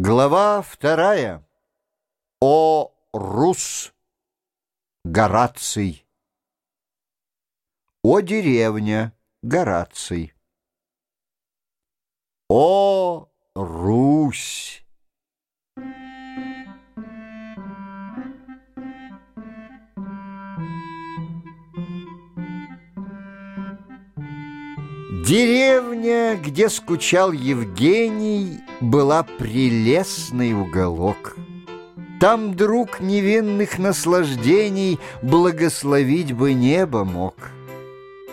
Глава вторая. О Рус. Гораций. О деревня. Гораций. О Русь. Деревня, где скучал Евгений, была прелестный уголок. Там друг невинных наслаждений благословить бы небо мог.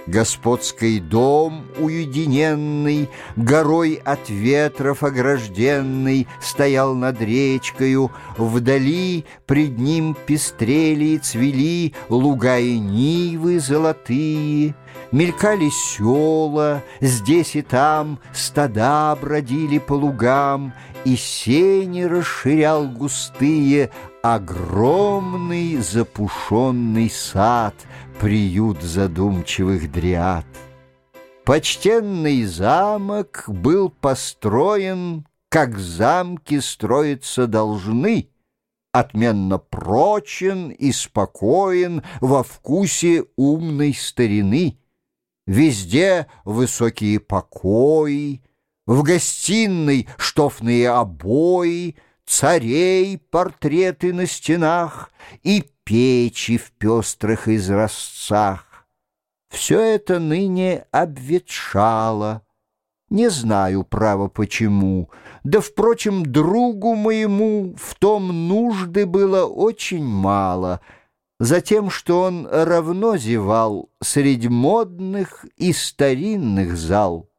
Господский дом уединенный, Горой от ветров огражденный, Стоял над речкою, Вдали пред ним пестрели и цвели Луга и нивы золотые — Мелькали села, здесь и там Стада бродили по лугам, И сени расширял густые Огромный запушенный сад, Приют задумчивых дриад. Почтенный замок был построен, Как замки строиться должны, Отменно прочен и спокоен Во вкусе умной старины — Везде высокие покои, В гостиной штофные обои, Царей портреты на стенах И печи в пестрых изразцах. Все это ныне обветшало, Не знаю, право, почему, Да, впрочем, другу моему В том нужды было очень мало — Затем, что он равно зевал Среди модных и старинных зал.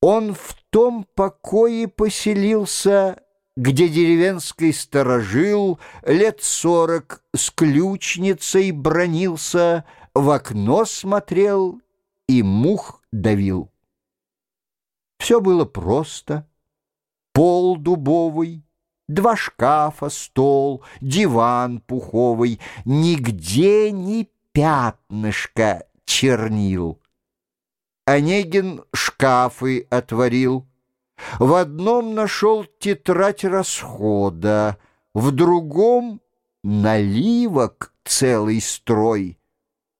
Он в том покое поселился, Где деревенский сторожил Лет сорок с ключницей бронился, В окно смотрел и мух давил. Все было просто. Пол дубовый, Два шкафа, стол, диван пуховый, Нигде ни пятнышка чернил. Онегин шкафы отворил. В одном нашел тетрадь расхода, В другом — наливок целый строй,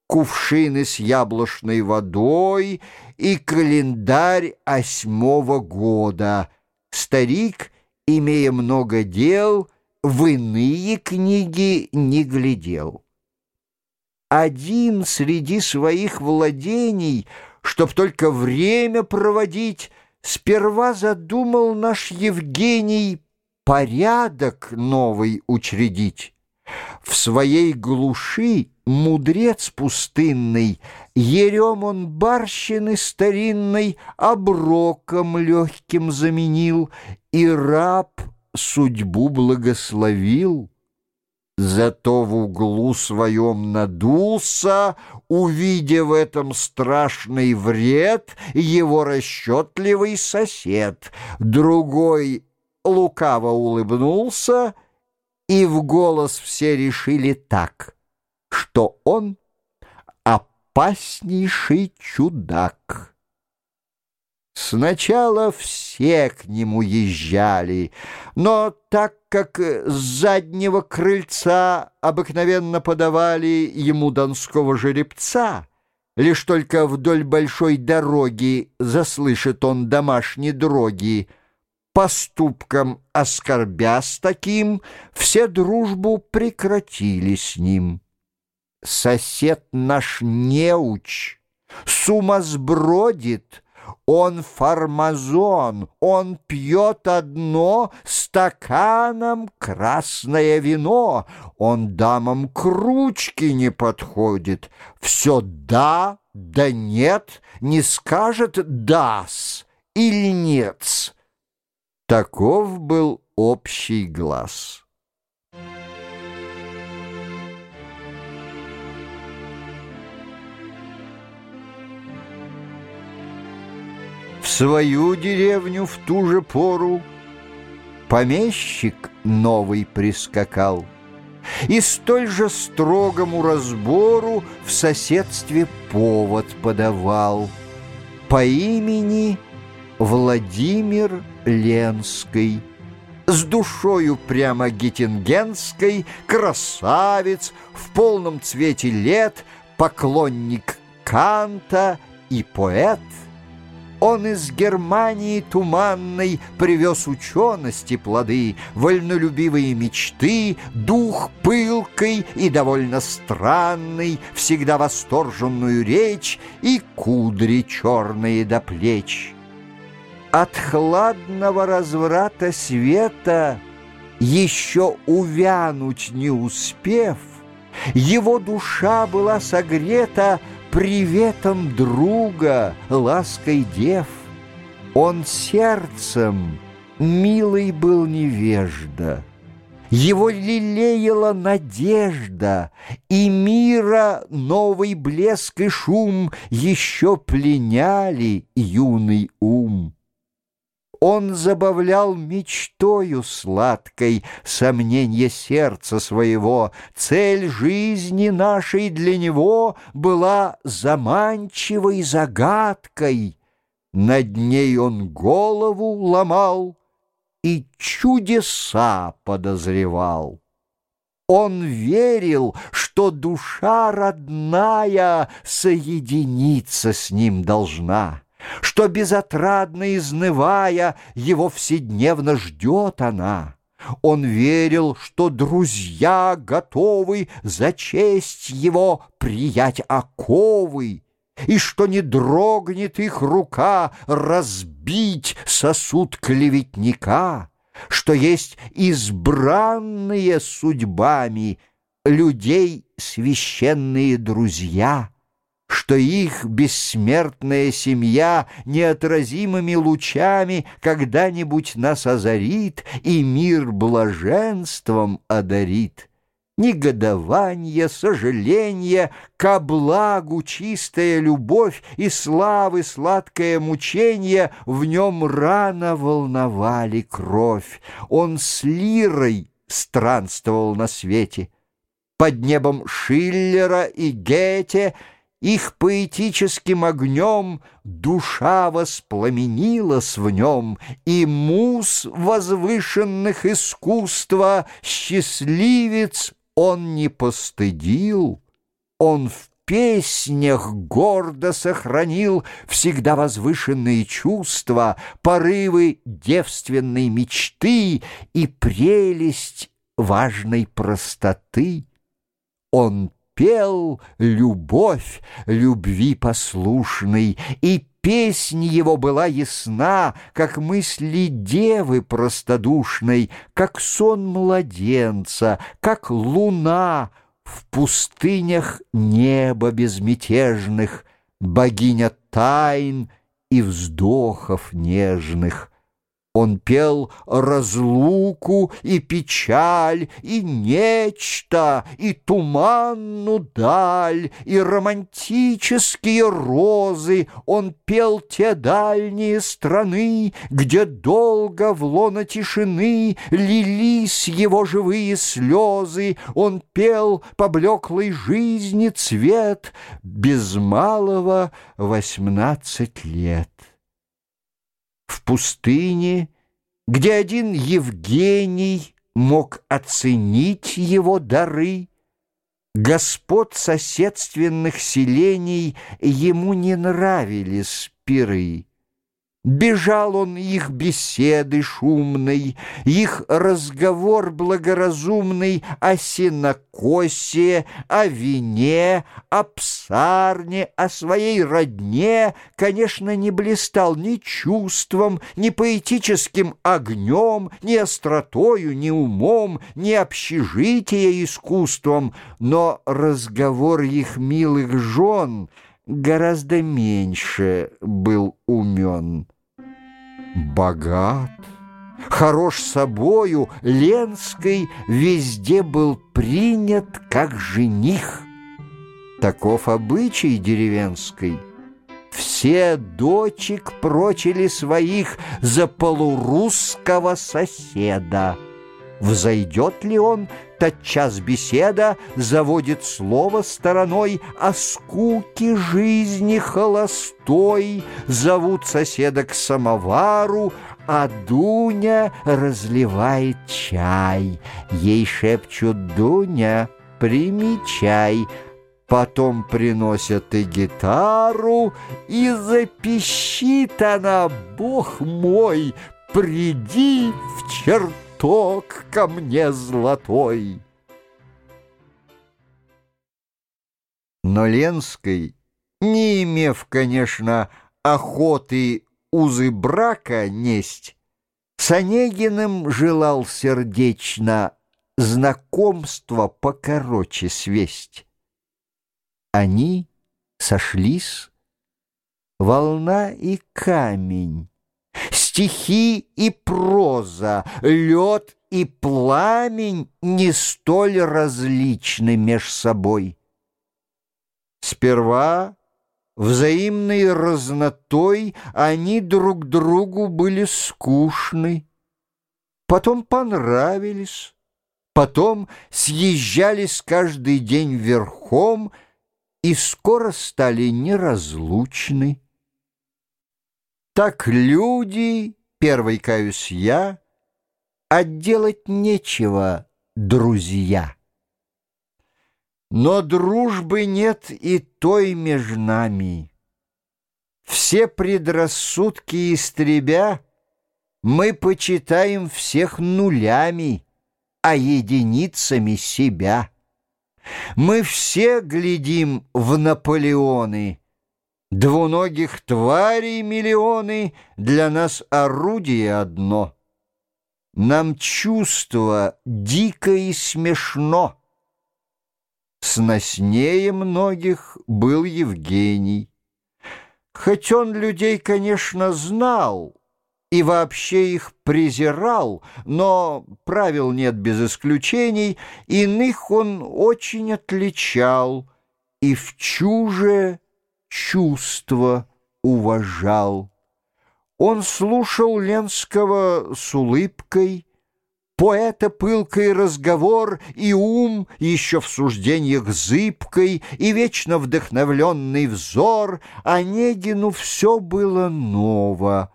Кувшины с яблочной водой И календарь осьмого года. Старик имея много дел, в иные книги не глядел. Один среди своих владений, чтоб только время проводить, сперва задумал наш Евгений порядок новый учредить. В своей глуши мудрец пустынный, Ерем он барщины старинной Оброком легким заменил, И раб судьбу благословил. Зато в углу своем надулся, Увидев в этом страшный вред, Его расчетливый сосед. Другой лукаво улыбнулся, И в голос все решили так — что он опаснейший чудак. Сначала все к нему езжали, но так как с заднего крыльца обыкновенно подавали ему донского жеребца, лишь только вдоль большой дороги заслышит он домашние дроги, поступком оскорбя с таким, все дружбу прекратили с ним. Сосед наш неуч, сумасбродит, он фармазон, он пьет одно стаканом красное вино, он дамам к ручке не подходит, все да, да нет, не скажет дас или нет. Таков был общий глаз. Свою деревню в ту же пору помещик новый прискакал и столь же строгому разбору в соседстве повод подавал по имени Владимир Ленский. С душою прямо геттингенской, красавец, в полном цвете лет, поклонник Канта и поэт — он из Германии туманной Привез учености плоды, Вольнолюбивые мечты, Дух пылкой и довольно странный, Всегда восторженную речь И кудри черные до плеч. От хладного разврата света Еще увянуть не успев, Его душа была согрета приветом друга, лаской дев. Он сердцем милый был невежда, Его лелеяла надежда, И мира новый блеск и шум Еще пленяли юный ум. Он забавлял мечтою сладкой Сомненье сердца своего. Цель жизни нашей для него Была заманчивой загадкой. Над ней он голову ломал И чудеса подозревал. Он верил, что душа родная Соединиться с ним должна что, безотрадно изнывая, его вседневно ждет она. Он верил, что друзья готовы за честь его приять оковы, и что не дрогнет их рука разбить сосуд клеветника, что есть избранные судьбами людей священные друзья — что их бессмертная семья неотразимыми лучами когда-нибудь нас озарит и мир блаженством одарит. Негодование, сожаление, ко благу чистая любовь и славы сладкое мучение в нем рано волновали кровь. Он с лирой странствовал на свете. Под небом Шиллера и Гете — их поэтическим огнем душа воспламенилась в нем, И муз возвышенных искусства счастливец он не постыдил. Он в песнях гордо сохранил всегда возвышенные чувства, порывы девственной мечты и прелесть важной простоты. Он пел любовь любви послушной, и песнь его была ясна, как мысли девы простодушной, как сон младенца, как луна в пустынях неба безмятежных, богиня тайн и вздохов нежных. Он пел разлуку и печаль, и нечто, и туманну даль, и романтические розы. Он пел те дальние страны, где долго в лоно тишины лились его живые слезы. Он пел поблеклой жизни цвет без малого восемнадцать лет в пустыне, где один Евгений мог оценить его дары, Господ соседственных селений ему не нравились пиры. Бежал он их беседы шумной, Их разговор благоразумный О сенокосе, о вине, о псарне, О своей родне, Конечно, не блистал ни чувством, Ни поэтическим огнем, Ни остротою, ни умом, Ни общежития искусством, Но разговор их милых жен Гораздо меньше был умен богат, хорош собою, Ленской везде был принят как жених. Таков обычай деревенской. Все дочек прочили своих за полурусского соседа. Взойдет ли он, Тотчас беседа заводит слово стороной О скуке жизни холостой. Зовут соседа к самовару, а Дуня разливает чай. Ей шепчут «Дуня, примечай», Потом приносят и гитару, и запищит она, Бог мой, приди в чертог ко мне золотой. Но Ленской, не имев, конечно, охоты узы брака несть, с Онегиным желал сердечно знакомство покороче свесть. Они сошлись, волна и камень, стихи и проза, лед и пламень не столь различны меж собой. Сперва взаимной разнотой они друг другу были скучны, потом понравились, потом съезжались каждый день верхом — и скоро стали неразлучны. Так люди, первый каюсь я, отделать нечего, друзья. Но дружбы нет и той между нами. Все предрассудки истребя, мы почитаем всех нулями, а единицами себя. Мы все глядим в Наполеоны. Двуногих тварей миллионы, Для нас орудие одно. Нам чувство дико и смешно. Сноснее многих был Евгений. Хоть он людей, конечно, знал, и вообще их презирал, но правил нет без исключений, иных он очень отличал и в чуже чувство уважал. Он слушал Ленского с улыбкой, Поэта пылкой разговор и ум еще в суждениях зыбкой и вечно вдохновленный взор, Онегину все было ново.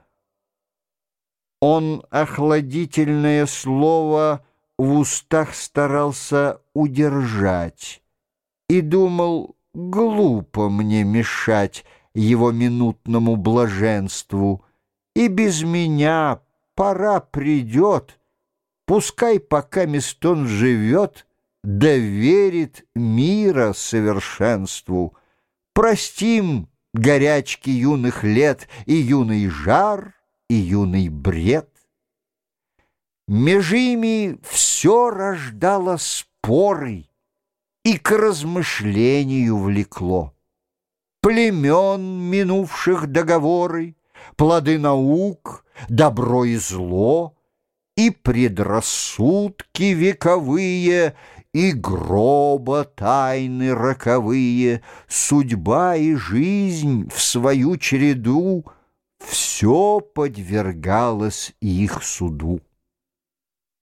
Он охладительное слово в устах старался удержать и думал, глупо мне мешать его минутному блаженству, и без меня пора придет, пускай пока местон живет, доверит мира совершенству. Простим горячки юных лет и юный жар — и юный бред. Меж ими все рождало споры и к размышлению влекло. Племен минувших договоры, плоды наук, добро и зло, и предрассудки вековые, и гроба тайны роковые, судьба и жизнь в свою череду — все подвергалось их суду.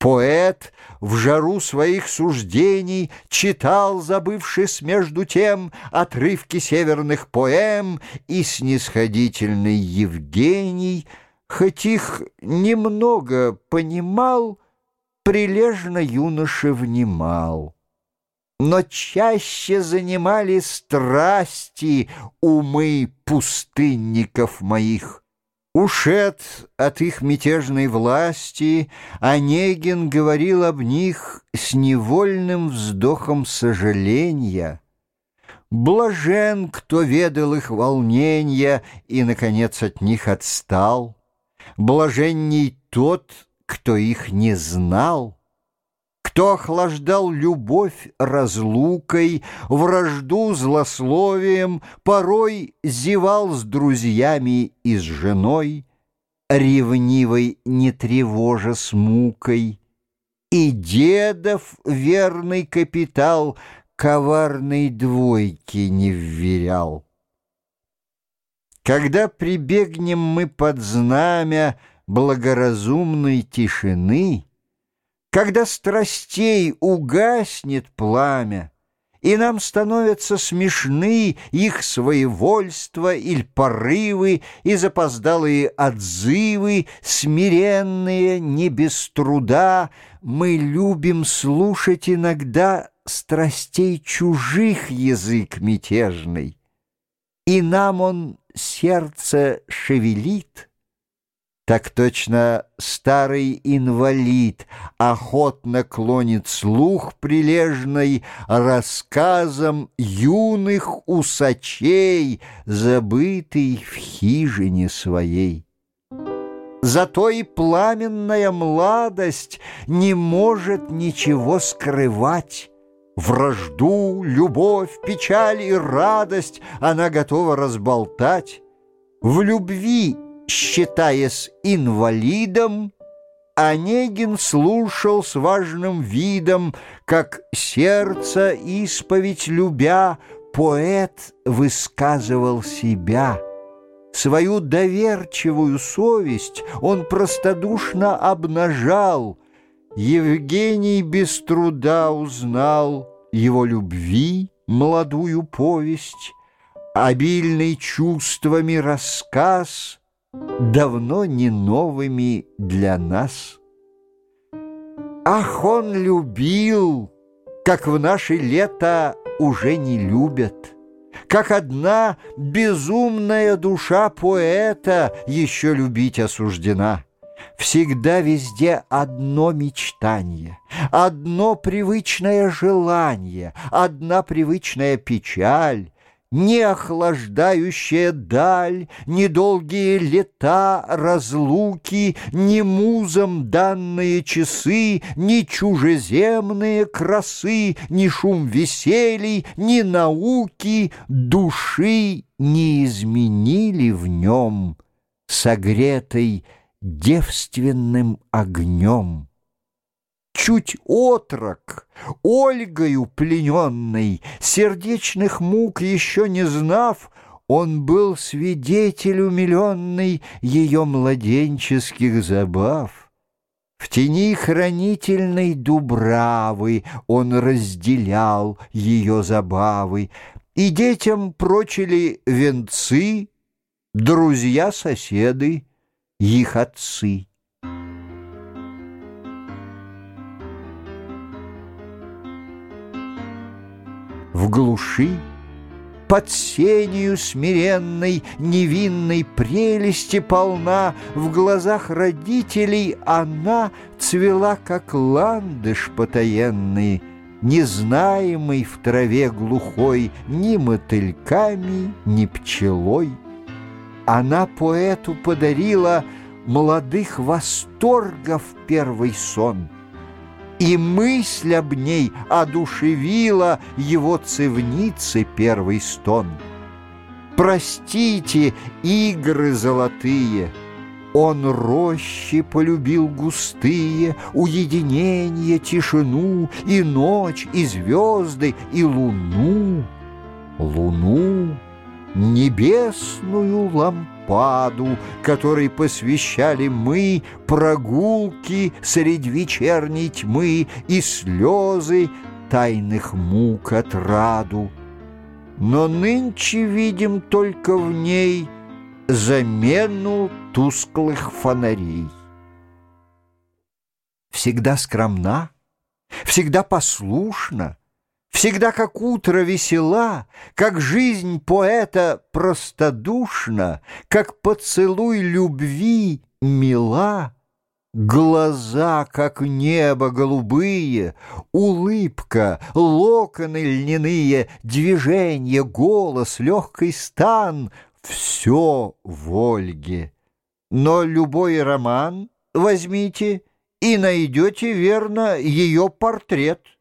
Поэт в жару своих суждений читал, забывшись между тем, отрывки северных поэм, и снисходительный Евгений, хоть их немного понимал, прилежно юноше внимал. Но чаще занимали страсти умы пустынников моих — Ушед от их мятежной власти, Онегин говорил об них с невольным вздохом сожаления. Блажен, кто ведал их волнения и, наконец, от них отстал. Блаженней тот, кто их не знал кто охлаждал любовь разлукой, вражду злословием, порой зевал с друзьями и с женой, ревнивой не тревожа с мукой, и дедов верный капитал коварной двойки не вверял. Когда прибегнем мы под знамя благоразумной тишины — Когда страстей угаснет пламя, и нам становятся смешны их своевольство или порывы и запоздалые отзывы, смиренные, не без труда, мы любим слушать иногда страстей чужих язык мятежный, и нам он сердце шевелит, так точно старый инвалид охотно клонит слух прилежный рассказом юных усачей, забытый в хижине своей. Зато и пламенная младость не может ничего скрывать. Вражду, любовь, печаль и радость она готова разболтать. В любви считаясь инвалидом, Онегин слушал с важным видом, как сердце исповедь любя, поэт высказывал себя. Свою доверчивую совесть он простодушно обнажал. Евгений без труда узнал его любви молодую повесть, обильный чувствами рассказ — давно не новыми для нас. Ах, он любил, как в наши лета уже не любят, как одна безумная душа поэта еще любить осуждена. Всегда везде одно мечтание, одно привычное желание, одна привычная печаль, ни охлаждающая даль, ни долгие лета разлуки, ни музам данные часы, ни чужеземные красы, ни шум веселий, ни науки души не изменили в нем, согретой девственным огнем чуть отрок, Ольгою плененный, сердечных мук еще не знав, он был свидетель умиленный ее младенческих забав. В тени хранительной дубравы он разделял ее забавы, и детям прочили венцы, друзья-соседы, их отцы. В глуши, под сенью смиренной, невинной прелести полна, В глазах родителей она цвела, как ландыш потаенный, Незнаемый в траве глухой ни мотыльками, ни пчелой. Она поэту подарила молодых восторгов первый сон — и мысль об ней одушевила его цивницы первый стон. Простите, игры золотые, он рощи полюбил густые, Уединение, тишину, И ночь, и звезды, и луну. Луну, небесную лампаду, которой посвящали мы прогулки среди вечерней тьмы и слезы тайных мук отраду. Но нынче видим только в ней замену тусклых фонарей. Всегда скромна, всегда послушна, Всегда как утро весела, как жизнь поэта простодушна, как поцелуй любви мила, Глаза, как небо голубые, улыбка, локоны льняные, движение, голос, легкий стан — все в Ольге. Но любой роман возьмите и найдете, верно, ее портрет —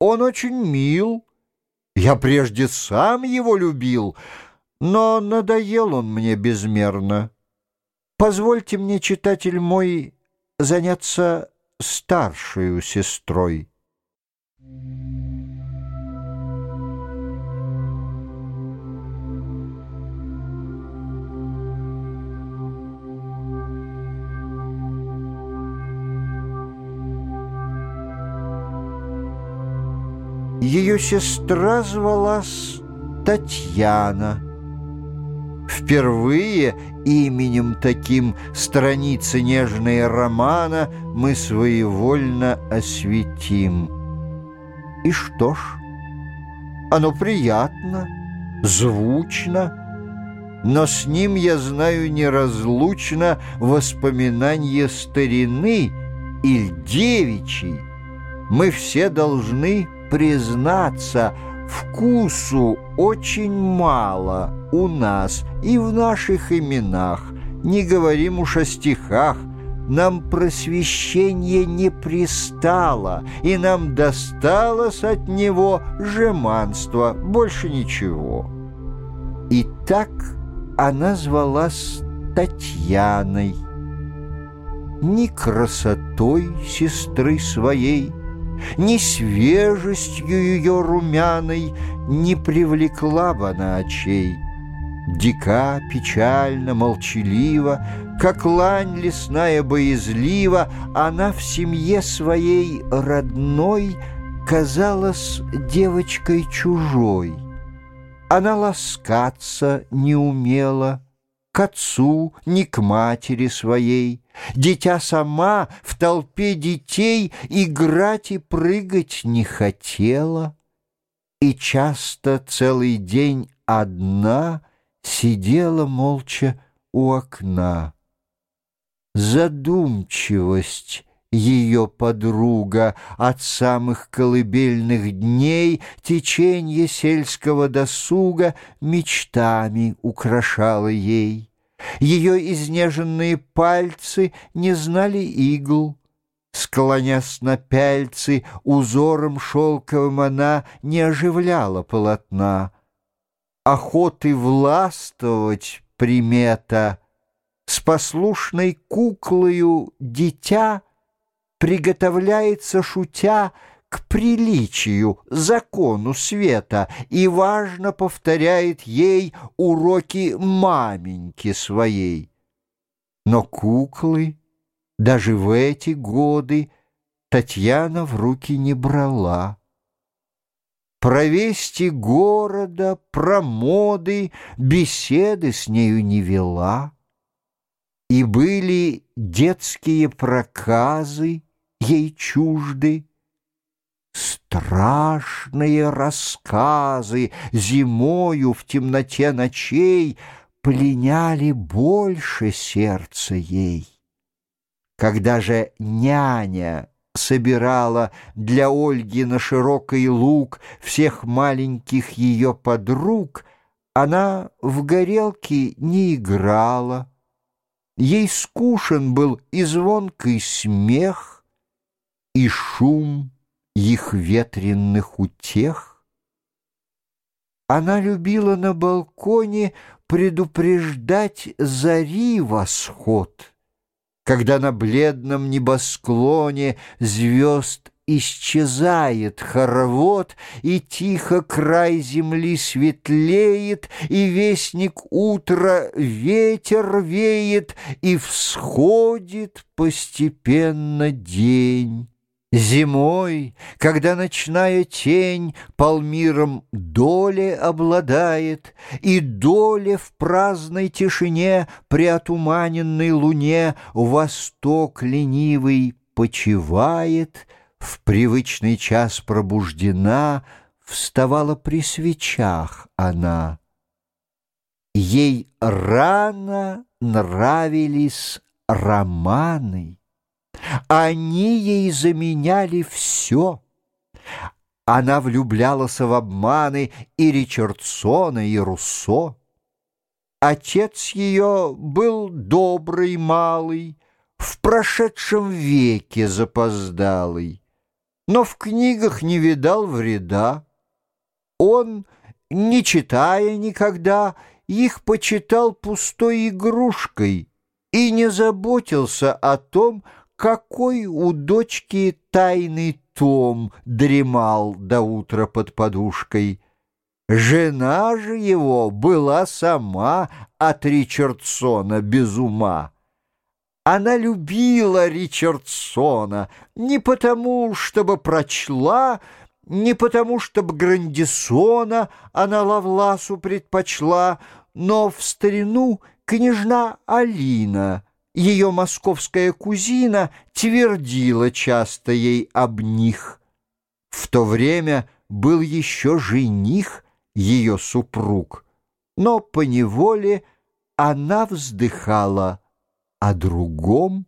он очень мил. Я прежде сам его любил, но надоел он мне безмерно. Позвольте мне, читатель мой, заняться старшей сестрой. Ее сестра звалась Татьяна. Впервые именем таким страницы нежные романа мы своевольно осветим. И что ж, оно приятно, звучно, но с ним, я знаю, неразлучно воспоминание старины или девичьей. Мы все должны признаться, вкусу очень мало у нас и в наших именах, не говорим уж о стихах, нам просвещение не пристало, и нам досталось от него жеманство, больше ничего. И так она звалась Татьяной. Ни красотой сестры своей, ни свежестью ее румяной Не привлекла бы она очей. Дика, печально, молчалива, Как лань лесная боязлива, Она в семье своей родной Казалась девочкой чужой. Она ласкаться не умела, К отцу, ни к матери своей, Дитя сама в толпе детей Играть и прыгать не хотела, И часто целый день одна Сидела молча у окна. Задумчивость ее подруга От самых колыбельных дней Теченье сельского досуга Мечтами украшала ей. Ее изнеженные пальцы не знали игл. Склонясь на пяльцы, узором шелковым она не оживляла полотна. Охоты властвовать примета, С послушной куклою дитя Приготовляется, шутя, к приличию, закону света и важно повторяет ей уроки маменьки своей. Но куклы даже в эти годы Татьяна в руки не брала. Про вести города, про моды беседы с нею не вела. И были детские проказы ей чужды, Страшные рассказы зимою в темноте ночей Пленяли больше сердца ей. Когда же няня собирала для Ольги на широкий луг Всех маленьких ее подруг, Она в горелки не играла. Ей скушен был и звонкий смех, и шум их ветренных утех. Она любила на балконе предупреждать зари восход, когда на бледном небосклоне звезд исчезает хоровод, и тихо край земли светлеет, и вестник утра ветер веет, и всходит постепенно день. Зимой, когда ночная тень Палмиром доли обладает, И доля в праздной тишине При отуманенной луне Восток ленивый почивает, В привычный час пробуждена, Вставала при свечах она. Ей рано нравились романы, они ей заменяли все. Она влюблялась в обманы и Ричардсона, и Руссо. Отец ее был добрый малый, в прошедшем веке запоздалый, но в книгах не видал вреда. Он, не читая никогда, их почитал пустой игрушкой и не заботился о том, какой у дочки тайный том дремал до утра под подушкой. Жена же его была сама от Ричардсона без ума. Она любила Ричардсона не потому, чтобы прочла, не потому, чтоб Грандисона она Лавласу предпочла, но в старину княжна Алина, ее московская кузина, твердила часто ей об них. В то время был еще жених, ее супруг, но поневоле она вздыхала о другом,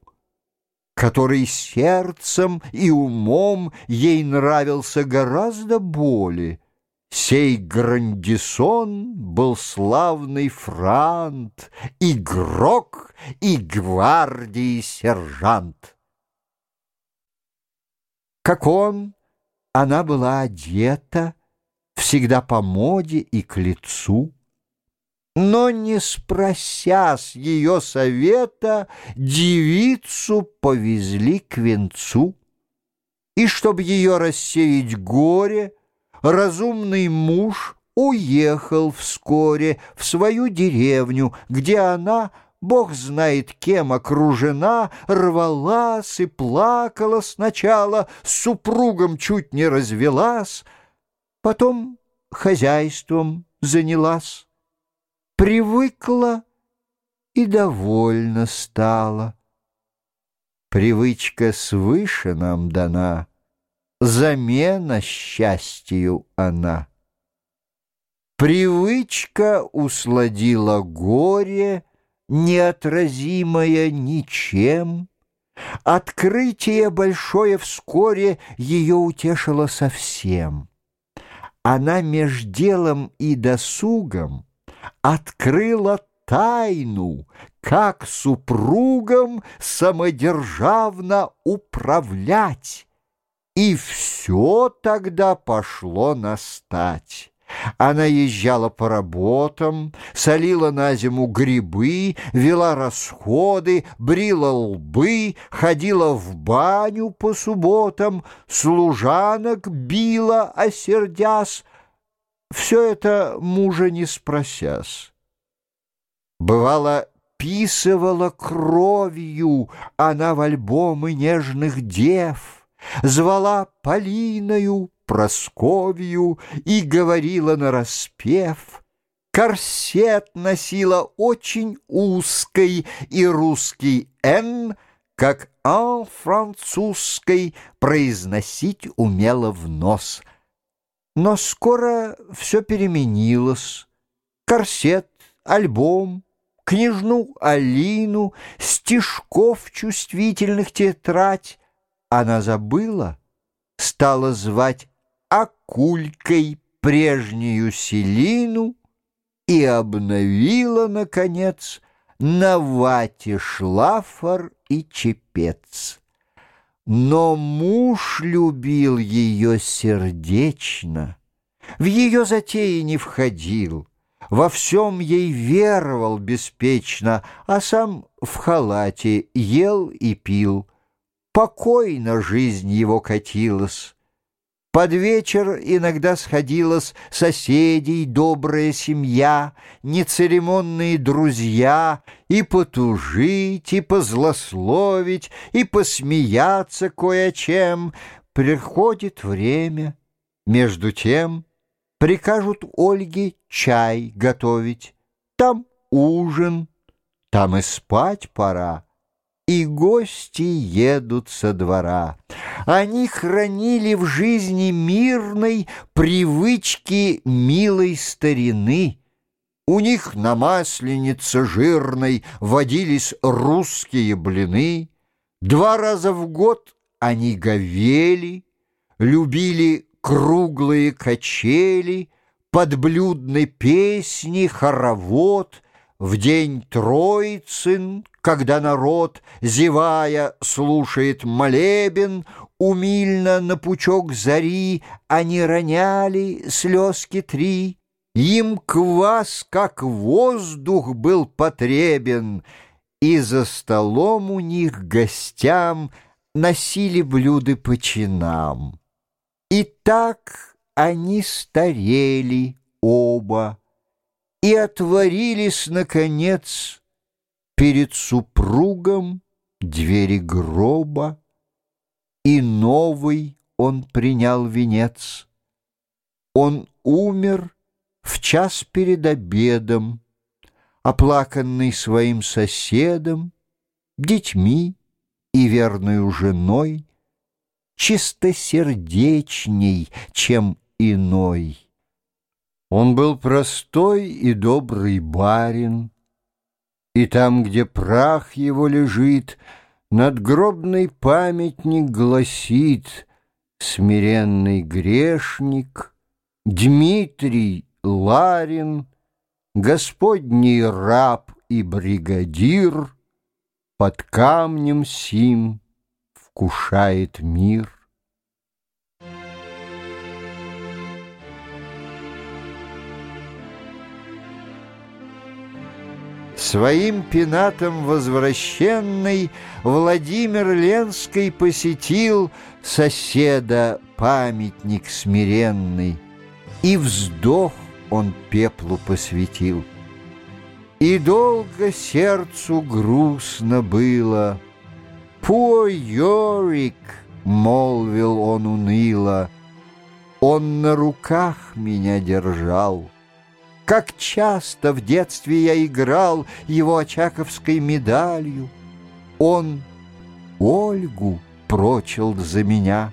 который сердцем и умом ей нравился гораздо более. Сей Грандисон был славный франт, Игрок и гвардии сержант. Как он, она была одета, Всегда по моде и к лицу, но, не спрося с ее совета, девицу повезли к венцу. И, чтобы ее рассеять горе, разумный муж уехал вскоре в свою деревню, где она, бог знает кем окружена, рвалась и плакала сначала, с супругом чуть не развелась, потом хозяйством занялась привыкла и довольна стала. Привычка свыше нам дана, замена счастью она. Привычка усладила горе, неотразимое ничем. Открытие большое вскоре ее утешило совсем. Она меж делом и досугом открыла тайну, как супругам самодержавно управлять. И все тогда пошло настать. Она езжала по работам, солила на зиму грибы, вела расходы, брила лбы, ходила в баню по субботам, служанок била, осердясь, все это мужа не спросясь. Бывало, писывала кровью она в альбомы нежных дев, Звала Полиною, Просковью и говорила нараспев. Корсет носила очень узкий, и русский «н», как «ан» французской, произносить умела в нос — но скоро все переменилось. Корсет, альбом, княжну Алину, стишков чувствительных тетрадь она забыла, стала звать Акулькой прежнюю Селину и обновила, наконец, на вате шлафор и чепец. Но муж любил ее сердечно, В ее затеи не входил, Во всем ей веровал беспечно, А сам в халате ел и пил. Покойно жизнь его катилась. Под вечер иногда сходилась соседей добрая семья, Нецеремонные друзья, И потужить, и позлословить, и посмеяться кое о чем. Приходит время, между тем Прикажут Ольге чай готовить, Там ужин, там и спать пора и гости едут со двора. Они хранили в жизни мирной привычки милой старины. У них на масленице жирной водились русские блины. Два раза в год они говели, любили круглые качели, подблюдной песни, хоровод, в день Троицын когда народ, зевая, слушает молебен, Умильно на пучок зари они роняли слезки три. Им квас, как воздух, был потребен, И за столом у них гостям Носили блюды по чинам. И так они старели оба, И отворились, наконец, перед супругом двери гроба, И новый он принял венец — Он умер в час перед обедом, Оплаканный своим соседом, Детьми и верную женой, Чистосердечней, чем иной. Он был простой и добрый барин, И там, где прах его лежит, Надгробный памятник гласит Смиренный грешник, Дмитрий Ларин, Господний раб и бригадир Под камнем сим вкушает мир. Своим пенатом возвращенный Владимир Ленский посетил Соседа памятник смиренный, И вздох он пеплу посвятил. И долго сердцу грустно было. «Poor Йорик!» — молвил он уныло. «Он на руках меня держал». Как часто в детстве я играл его очаковской медалью. Он Ольгу прочил за меня.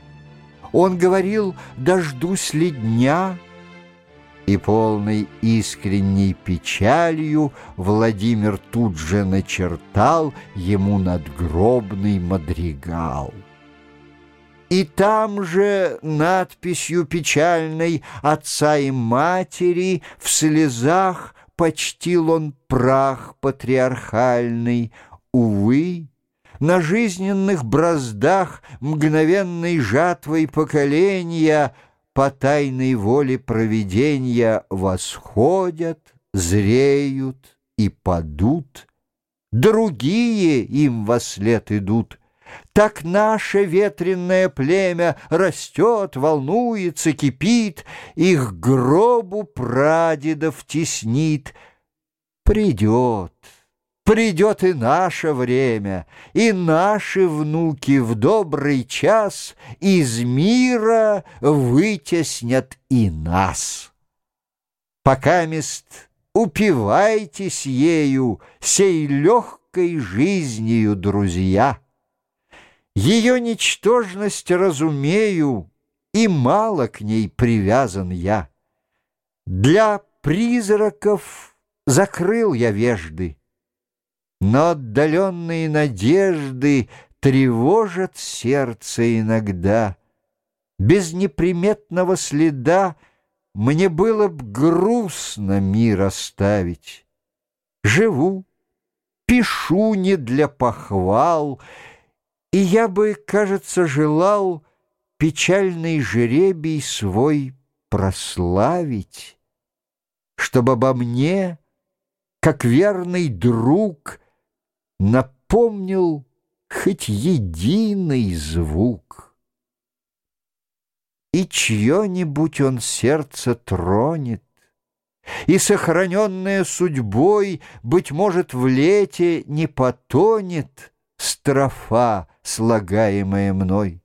Он говорил, дождусь ли дня, и полной искренней печалью Владимир тут же начертал ему надгробный мадригал. И там же надписью печальной отца и матери В слезах почтил он прах патриархальный. Увы, на жизненных браздах Мгновенной жатвой поколения По тайной воле провидения Восходят, зреют и падут, Другие им во след идут, так наше ветренное племя растет, волнуется, кипит, Их гробу прадедов теснит. Придет, придет и наше время, И наши внуки в добрый час Из мира вытеснят и нас. Пока мест упивайтесь ею, Сей легкой жизнью, друзья. Ее ничтожность разумею, И мало к ней привязан я. Для призраков закрыл я вежды, Но отдаленные надежды Тревожат сердце иногда. Без неприметного следа Мне было б грустно мир оставить. Живу, пишу не для похвал — и я бы, кажется, желал печальный жеребий свой прославить, чтобы обо мне, как верный друг, напомнил хоть единый звук. И чье-нибудь он сердце тронет, и, сохраненное судьбой, быть может, в лете не потонет строфа, слагаемое мной.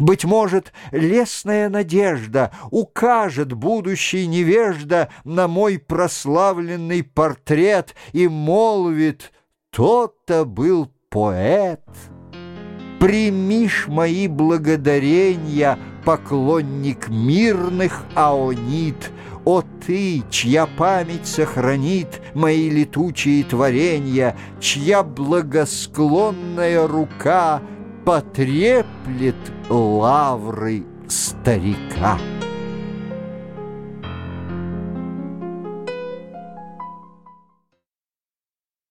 Быть может, лесная надежда укажет будущий невежда на мой прославленный портрет и молвит «То-то был поэт». Примишь мои благодарения, поклонник мирных аонит, О ты, чья память сохранит мои летучие творения, Чья благосклонная рука — потреплет лавры старика.